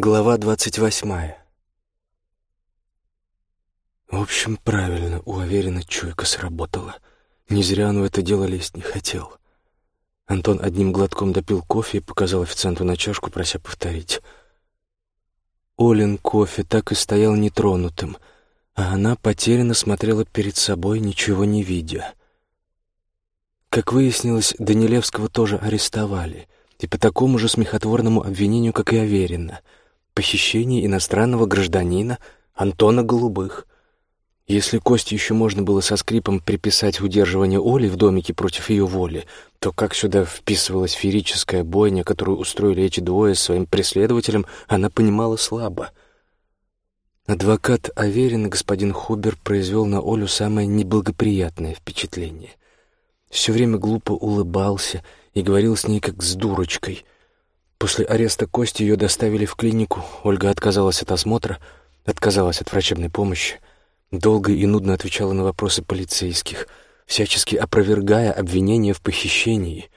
Глава двадцать восьмая. В общем, правильно, у Аверина чуйка сработала. Не зря он в это дело лезть не хотел. Антон одним глотком допил кофе и показал официанту на чашку, прося повторить. Олин кофе так и стоял нетронутым, а она потерянно смотрела перед собой, ничего не видя. Как выяснилось, Данилевского тоже арестовали, и по такому же смехотворному обвинению, как и Аверина — похищении иностранного гражданина Антона Голубых. Если Косте еще можно было со скрипом приписать удерживание Оли в домике против ее воли, то как сюда вписывалась феерическая бойня, которую устроили эти двое своим преследователем, она понимала слабо. Адвокат Аверин, господин Хубер, произвел на Олю самое неблагоприятное впечатление. Все время глупо улыбался и говорил с ней как с дурочкой — После ареста Кости ее доставили в клинику. Ольга отказалась от осмотра, отказалась от врачебной помощи. Долго и нудно отвечала на вопросы полицейских, всячески опровергая обвинения в похищении.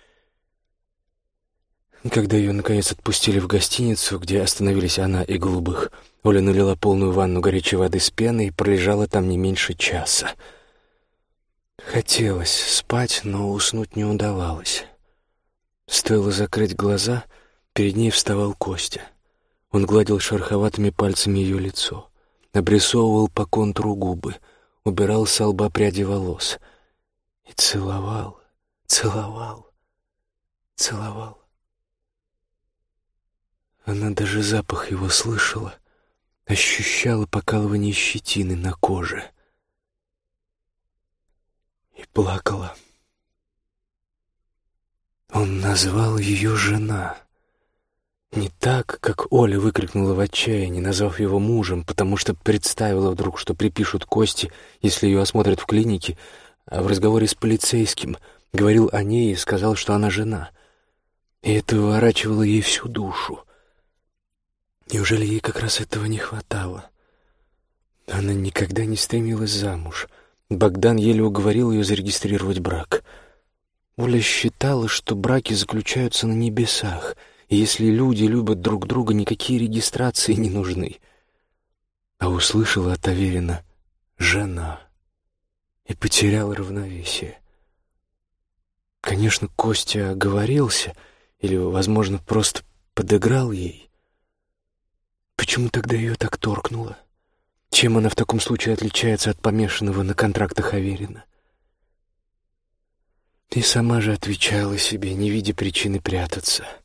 Когда ее, наконец, отпустили в гостиницу, где остановились она и Голубых, Оля налила полную ванну горячей воды с пеной и пролежала там не меньше часа. Хотелось спать, но уснуть не удавалось. Стоило закрыть глаза — Перед ней вставал Костя. Он гладил шероховатыми пальцами ее лицо, обрисовывал по контуру губы, убирал с лба пряди волос и целовал, целовал, целовал. Она даже запах его слышала, ощущала покалывание щетины на коже и плакала. Он назвал ее жена — не так, как Оля выкрикнула в отчаянии, назвав его мужем, потому что представила вдруг, что припишут кости, если ее осмотрят в клинике, а в разговоре с полицейским говорил о ней и сказал, что она жена. И это выворачивало ей всю душу. Неужели ей как раз этого не хватало? Она никогда не стремилась замуж. Богдан еле уговорил ее зарегистрировать брак. Оля считала, что браки заключаются на небесах — если люди любят друг друга, никакие регистрации не нужны. А услышала от Аверина «жена» и потеряла равновесие. Конечно, Костя оговорился или, возможно, просто подыграл ей. Почему тогда ее так торкнуло? Чем она в таком случае отличается от помешанного на контрактах Аверина? И сама же отвечала себе, не видя причины прятаться —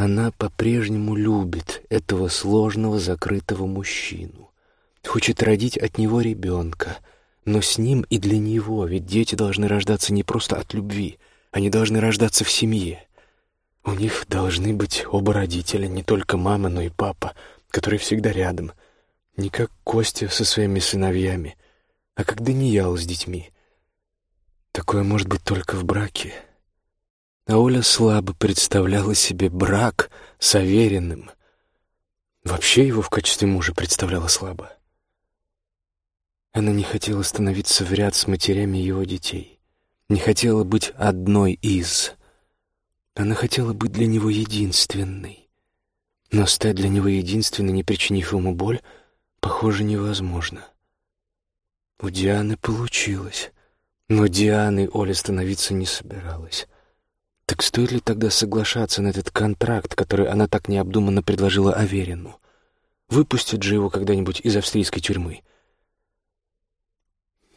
она по-прежнему любит этого сложного закрытого мужчину. Хочет родить от него ребенка, но с ним и для него, ведь дети должны рождаться не просто от любви, они должны рождаться в семье. У них должны быть оба родителя, не только мама, но и папа, который всегда рядом. Не как Костя со своими сыновьями, а как Даниял с детьми. Такое может быть только в браке. А Оля слабо представляла себе брак с Авериным. Вообще его в качестве мужа представляла слабо. Она не хотела становиться в ряд с матерями его детей. Не хотела быть одной из. Она хотела быть для него единственной. Но стать для него единственной, не причинив ему боль, похоже, невозможно. У Дианы получилось. Но Дианой Оля становиться не собиралась. Так стоит ли тогда соглашаться на этот контракт, который она так необдуманно предложила Аверину? Выпустят же его когда-нибудь из австрийской тюрьмы.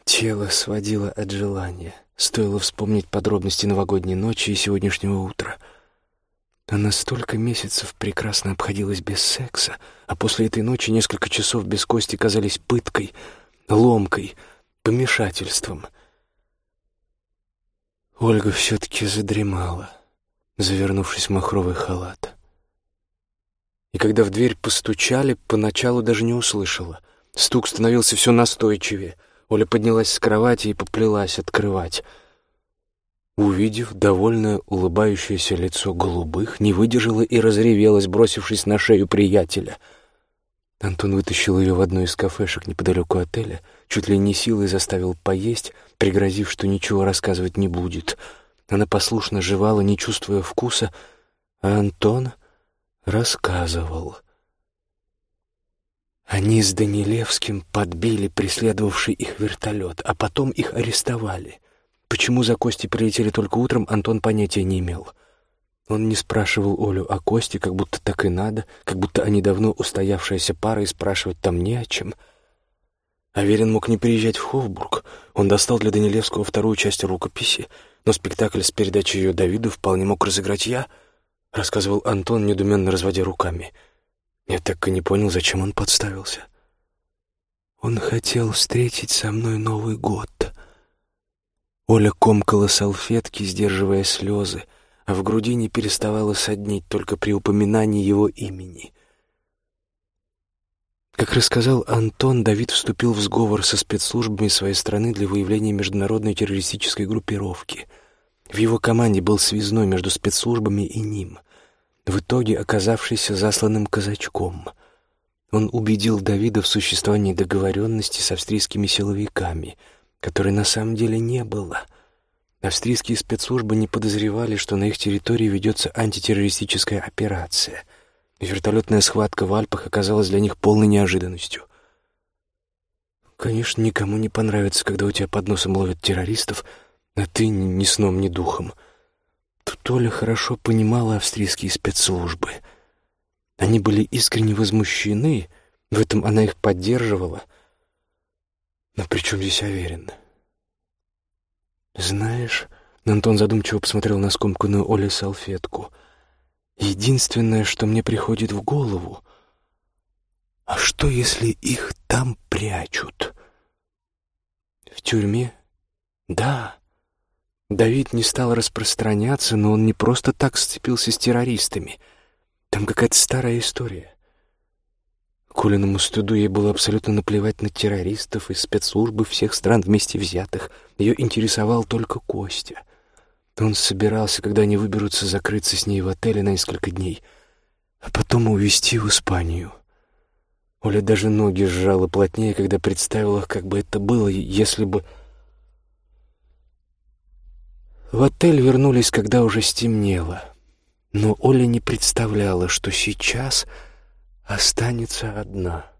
Тело сводило от желания. Стоило вспомнить подробности новогодней ночи и сегодняшнего утра. Она столько месяцев прекрасно обходилась без секса, а после этой ночи несколько часов без кости казались пыткой, ломкой, помешательством — Ольга все-таки задремала, завернувшись в махровый халат. И когда в дверь постучали, поначалу даже не услышала. Стук становился все настойчивее. Оля поднялась с кровати и поплелась открывать. Увидев довольное улыбающееся лицо голубых, не выдержала и разревелась, бросившись на шею приятеля — Антон вытащил ее в одну из кафешек неподалеку отеля, чуть ли не силой заставил поесть, пригрозив, что ничего рассказывать не будет. Она послушно жевала, не чувствуя вкуса, а Антон рассказывал, Они с Данилевским подбили преследовавший их вертолет, а потом их арестовали. Почему за Костей прилетели только утром, Антон понятия не имел. Он не спрашивал Олю о Косте, как будто так и надо, как будто они давно устоявшаяся пара, и спрашивать там не о чем. Аверин мог не приезжать в Хофбург. Он достал для Данилевского вторую часть рукописи, но спектакль с передачей ее Давиду вполне мог разыграть я, рассказывал Антон, недуменно разводя руками — я так и не понял, зачем он подставился. Он хотел встретить со мной Новый год. Оля комкала салфетки, сдерживая слезы, а в груди не переставала соднить только при упоминании его имени. Как рассказал Антон, Давид вступил в сговор со спецслужбами своей страны для выявления международной террористической группировки. В его команде был связной между спецслужбами и ним — в итоге оказавшийся засланным казачком. Он убедил Давида в существовании договоренности с австрийскими силовиками, которой на самом деле не было. Австрийские спецслужбы не подозревали, что на их территории ведется антитеррористическая операция. вертолетная схватка в Альпах оказалась для них полной неожиданностью. Конечно, никому не понравится, когда у тебя под носом ловят террористов, а ты ни сном, ни духом — Толя хорошо понимала австрийские спецслужбы. Они были искренне возмущены, в этом она их поддерживала. Но при чем здесь Аверин? Знаешь, Антон задумчиво посмотрел на скомканную Оле салфетку. Единственное, что мне приходит в голову, а что, если их там прячут? В тюрьме? Да. Давид не стал распространяться, но он не просто так сцепился с террористами. Там какая-то старая история. Колиному стыду ей было абсолютно наплевать на террористов и спецслужбы всех стран вместе взятых. Ее интересовал только Костя. Он собирался, когда они выберутся, закрыться с ней в отеле на несколько дней, а потом увезти в Испанию. Оля даже ноги сжала плотнее, когда представила, как бы это было, если бы... В отель вернулись, когда уже стемнело. Но Оля не представляла, что сейчас останется одна.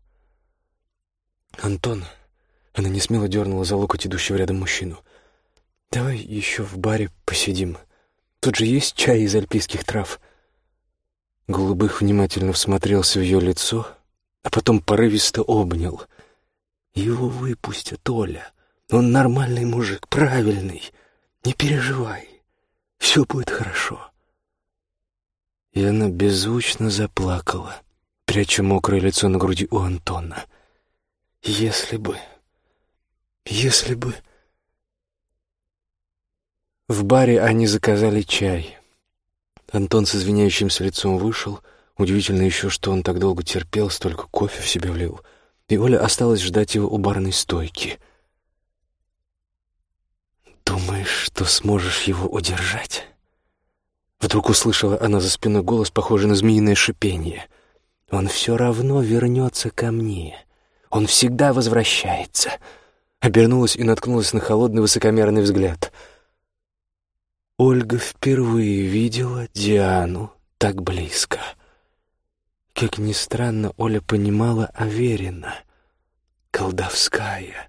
«Антон...» — она не смело дернула за локоть идущего рядом мужчину. «Давай еще в баре посидим. Тут же есть чай из альпийских трав». Голубых внимательно всмотрелся в ее лицо, а потом порывисто обнял. «Его выпустят, Оля. Он нормальный мужик, правильный». Не переживай, все будет хорошо. И она беззвучно заплакала, пряча мокрое лицо на груди у Антона. Если бы... Если бы... В баре они заказали чай. Антон с извиняющимся лицом вышел. Удивительно еще, что он так долго терпел, столько кофе в себя влил. И Оля осталась ждать его у барной стойки — «Думаешь, что сможешь его удержать?» Вдруг услышала она за спиной голос, похожий на змеиное шипение. «Он все равно вернется ко мне. Он всегда возвращается». Обернулась и наткнулась на холодный высокомерный взгляд. Ольга впервые видела Диану так близко. Как ни странно, Оля понимала Аверина. Колдовская,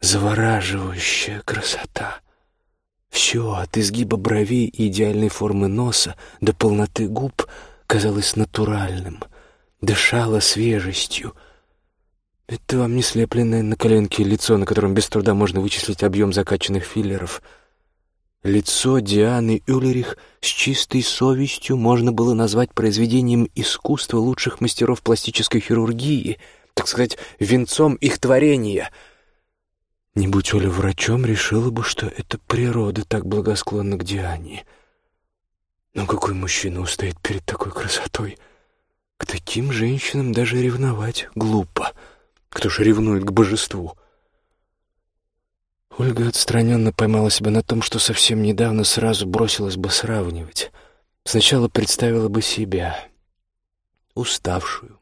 завораживающая красота. Все, от изгиба бровей и идеальной формы носа до полноты губ, казалось натуральным, дышало свежестью. Это вам не слепленное на коленке лицо, на котором без труда можно вычислить объем закачанных филлеров. Лицо Дианы Юлерих с чистой совестью можно было назвать произведением искусства лучших мастеров пластической хирургии, так сказать, венцом их творения — не будь Оля врачом, решила бы, что это природа так благосклонна к Диане. Но какой мужчина устоит перед такой красотой? К таким женщинам даже ревновать глупо. Кто же ревнует к божеству? Ольга отстраненно поймала себя на том, что совсем недавно сразу бросилась бы сравнивать. Сначала представила бы себя, уставшую,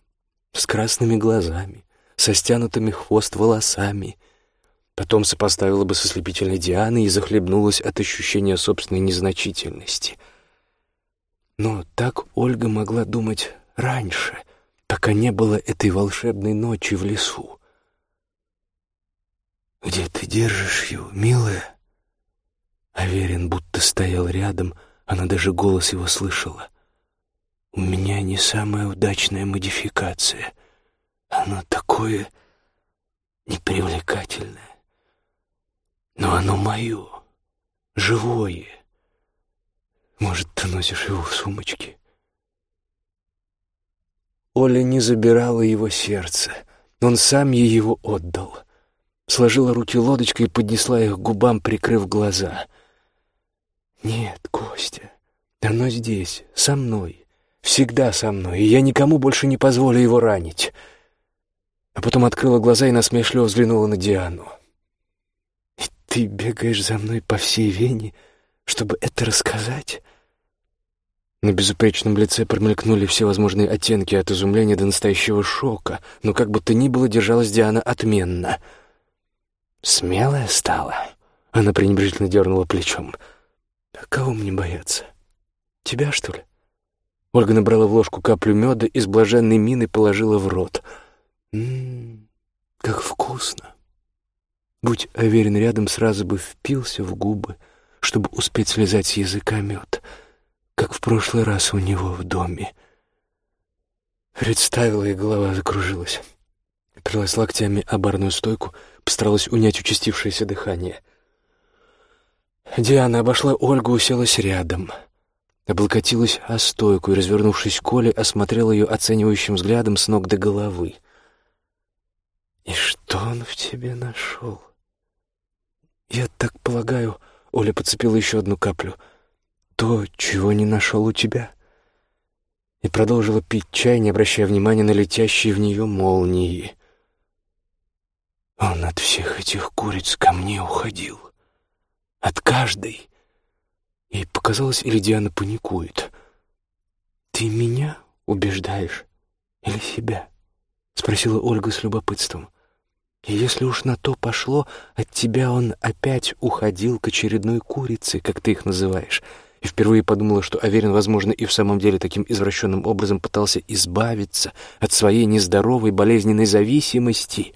с красными глазами, со стянутыми хвост волосами — Потом сопоставила бы со слепительной Дианой и захлебнулась от ощущения собственной незначительности. Но так Ольга могла думать раньше, пока не было этой волшебной ночи в лесу. «Где ты держишь его, милая?» Аверин будто стоял рядом, она даже голос его слышала. «У меня не самая удачная модификация. Оно такое непривлекательное. Но оно мое, живое. Может, ты носишь его в сумочке?» Оля не забирала его сердце. Он сам ей его отдал. Сложила руки лодочкой и поднесла их к губам, прикрыв глаза. «Нет, Костя, оно здесь, со мной, всегда со мной, и я никому больше не позволю его ранить». А потом открыла глаза и насмешливо взглянула на Диану. «И ты бегаешь за мной по всей Вене, чтобы это рассказать?» На безупречном лице промелькнули все возможные оттенки от изумления до настоящего шока, но как бы то ни было держалась Диана отменно. «Смелая стала?» Она пренебрежительно дернула плечом. «А кого мне бояться? Тебя, что ли?» Ольга набрала в ложку каплю меда и с блаженной миной положила в рот. «Ммм, как вкусно!» Будь уверен, рядом сразу бы впился в губы, чтобы успеть слезать с языка мед — как в прошлый раз у него в доме. Представила, и голова закружилась. Оперлась локтями о барную стойку, постаралась унять участившееся дыхание. Диана обошла Ольгу, уселась рядом. Облокотилась о стойку и, развернувшись к Оле, осмотрела ее оценивающим взглядом с ног до головы. «И что он в тебе нашел?» «Я так полагаю...» — Оля подцепила еще одну каплю — то, чего не нашел у тебя?» И продолжила пить чай, не обращая внимания на летящие в нее молнии. Он от всех этих куриц ко мне уходил. От каждой. Ей показалось, или Диана паникует. «Ты меня убеждаешь или себя?» — спросила Ольга с любопытством. «И если уж на то пошло, от тебя он опять уходил к очередной курице, как ты их называешь» и впервые подумала, что Аверин, возможно, и в самом деле таким извращенным образом пытался избавиться от своей нездоровой болезненной зависимости.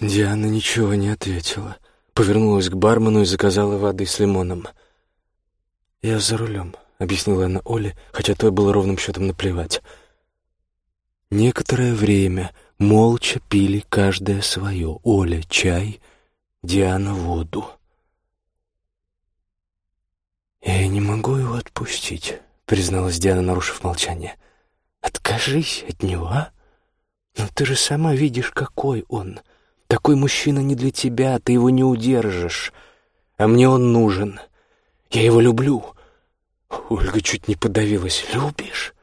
Диана ничего не ответила, повернулась к бармену и заказала воды с лимоном. «Я за рулем», — объяснила она Оле, хотя той было ровным счетом наплевать. Некоторое время молча пили каждое свое. Оля — чай, Диана — воду. «Я не могу его отпустить», — призналась Диана, нарушив молчание. «Откажись от него, а? Но ты же сама видишь, какой он. Такой мужчина не для тебя, ты его не удержишь. А мне он нужен. Я его люблю». Ольга чуть не подавилась. «Любишь?»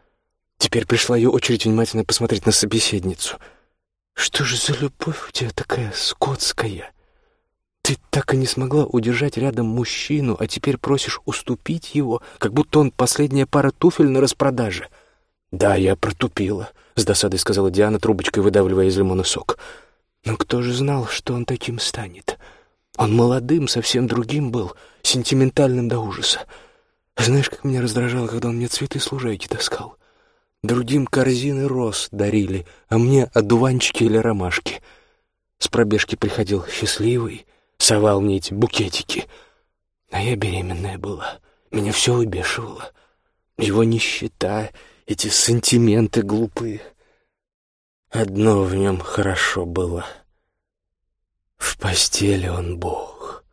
Теперь пришла ее очередь внимательно посмотреть на собеседницу. «Что же за любовь у тебя такая скотская?» Ты так и не смогла удержать рядом мужчину, а теперь просишь уступить его, как будто он последняя пара туфель на распродаже. Да, я протупила, с досадой сказала Диана, трубочкой выдавливая из лимона сок. Но кто же знал, что он таким станет? Он молодым, совсем другим был, сентиментальным до ужаса. Знаешь, как меня раздражало, когда он мне цветы с таскал? Другим корзины роз дарили, а мне одуванчики или ромашки. С пробежки приходил счастливый, совал мне эти букетики. А я беременная была. Меня все выбешивало. Его нищета, эти сантименты глупые. Одно в нем хорошо было. В постели он бог.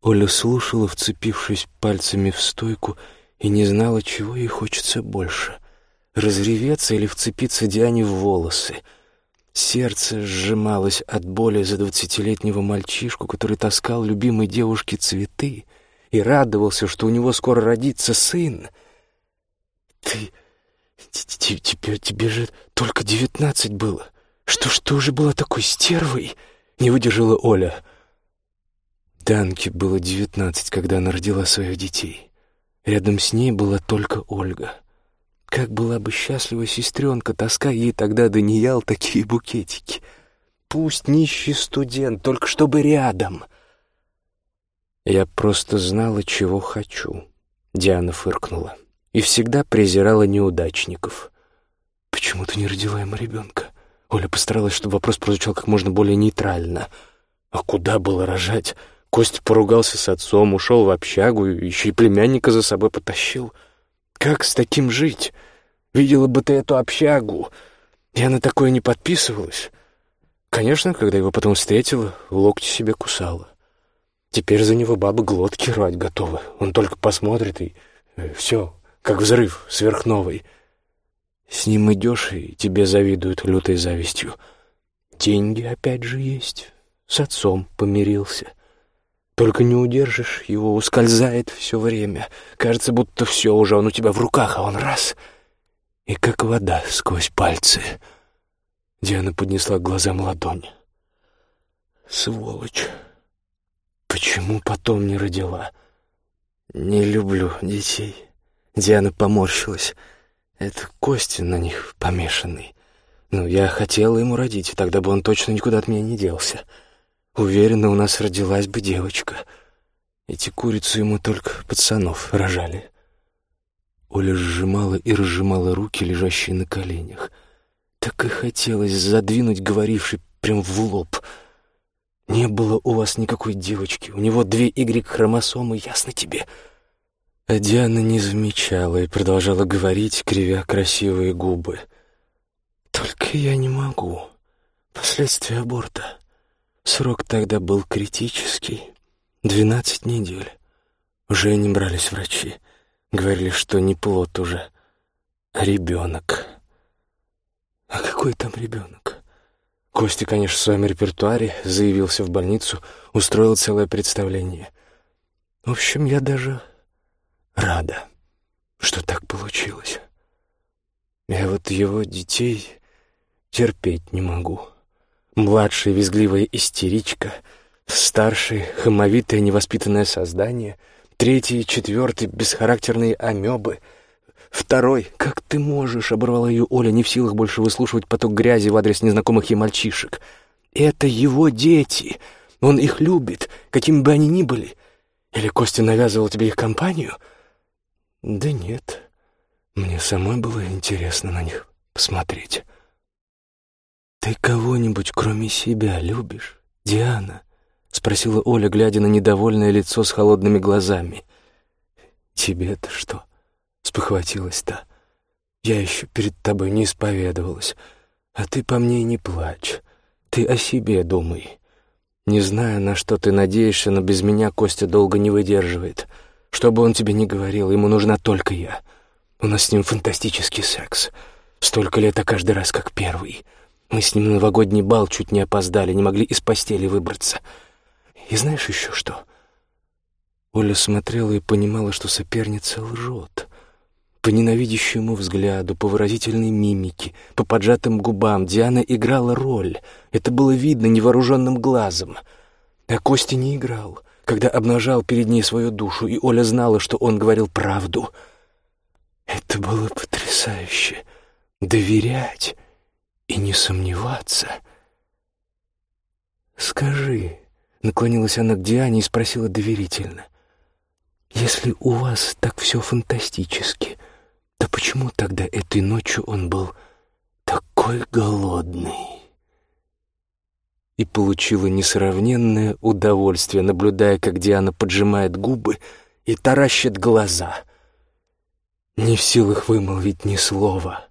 Оля слушала, вцепившись пальцами в стойку, и не знала, чего ей хочется больше — разреветься или вцепиться Диане в волосы — Сердце сжималось от боли за двадцатилетнего мальчишку, который таскал любимой девушке цветы и радовался, что у него скоро родится сын. «Ты... тебе, тебе же только девятнадцать было. Что ж ты уже была такой стервой?» — не выдержала Оля. Данке было девятнадцать, когда она родила своих детей. Рядом с ней была только Ольга. Как была бы счастлива сестренка, таская ей тогда Даниял такие букетики. Пусть нищий студент, только чтобы рядом. Я просто знала, чего хочу. Диана фыркнула. И всегда презирала неудачников. почему ты не родила ему ребенка?» Оля постаралась, чтобы вопрос прозвучал как можно более нейтрально. «А куда было рожать?» Костя поругался с отцом, ушел в общагу, еще и племянника за собой потащил. «Как с таким жить? Видела бы ты эту общагу!» Я на такое не подписывалась. Конечно, когда его потом встретила, локти себе кусала. Теперь за него бабы глотки рвать готовы. Он только посмотрит и... Э, все, как взрыв сверхновый. С ним идешь, и тебе завидуют лютой завистью. Деньги опять же есть. С отцом помирился. Только не удержишь, его ускользает все время. Кажется, будто все уже он у тебя в руках, а он раз — и как вода сквозь пальцы. Диана поднесла к глазам ладонь. Сволочь. Почему потом не родила? Не люблю детей. Диана поморщилась. Это кости на них помешанный. Ну, я хотела ему родить, тогда бы он точно никуда от меня не делся. Уверена, у нас родилась бы девочка. Эти курицы ему только пацанов рожали. Оля сжимала и разжимала руки, лежащие на коленях. Так и хотелось задвинуть говоривший прям в лоб. «Не было у вас никакой девочки, у него две Y-хромосомы, ясно тебе?» А Диана не замечала и продолжала говорить, кривя красивые губы. «Только я не могу. Последствия аборта. Срок тогда был критический. Двенадцать недель. Уже не брались врачи. Говорили, что не плод уже, а ребенок. А какой там ребенок? Костя, конечно, в своем репертуаре заявился в больницу, устроил целое представление. В общем, я даже рада, что так получилось. Я вот его детей терпеть не могу. Младшая визгливая истеричка, старший хамовитое невоспитанное создание — Третий, четвертый — бесхарактерные амебы. Второй — как ты можешь, — оборвала ее Оля, не в силах больше выслушивать поток грязи в адрес незнакомых ей мальчишек. Это его дети. Он их любит, какими бы они ни были. Или Костя навязывал тебе их компанию? Да нет. Мне самой было интересно на них посмотреть. Ты кого-нибудь кроме себя любишь, Диана? — спросила Оля, глядя на недовольное лицо с холодными глазами. «Тебе-то что?» — спохватилась-то. «Я еще перед тобой не исповедовалась, а ты по мне не плачь. Ты о себе думай. Не знаю, на что ты надеешься, но без меня Костя долго не выдерживает. Что бы он тебе ни говорил, ему нужна только я. У нас с ним фантастический секс. Столько лет, а каждый раз как первый. Мы с ним на новогодний бал чуть не опоздали, не могли из постели выбраться». И знаешь еще что? Оля смотрела и понимала, что соперница лжет. По ненавидящему взгляду, по выразительной мимике, по поджатым губам Диана играла роль. Это было видно невооруженным глазом. А Костя не играл, когда обнажал перед ней свою душу, и Оля знала, что он говорил правду. Это было потрясающе. Доверять и не сомневаться. «Скажи», Наклонилась она к Диане и спросила доверительно. «Если у вас так все фантастически, то почему тогда этой ночью он был такой голодный?» И получила несравненное удовольствие, наблюдая, как Диана поджимает губы и таращит глаза, не в силах вымолвить ни слова.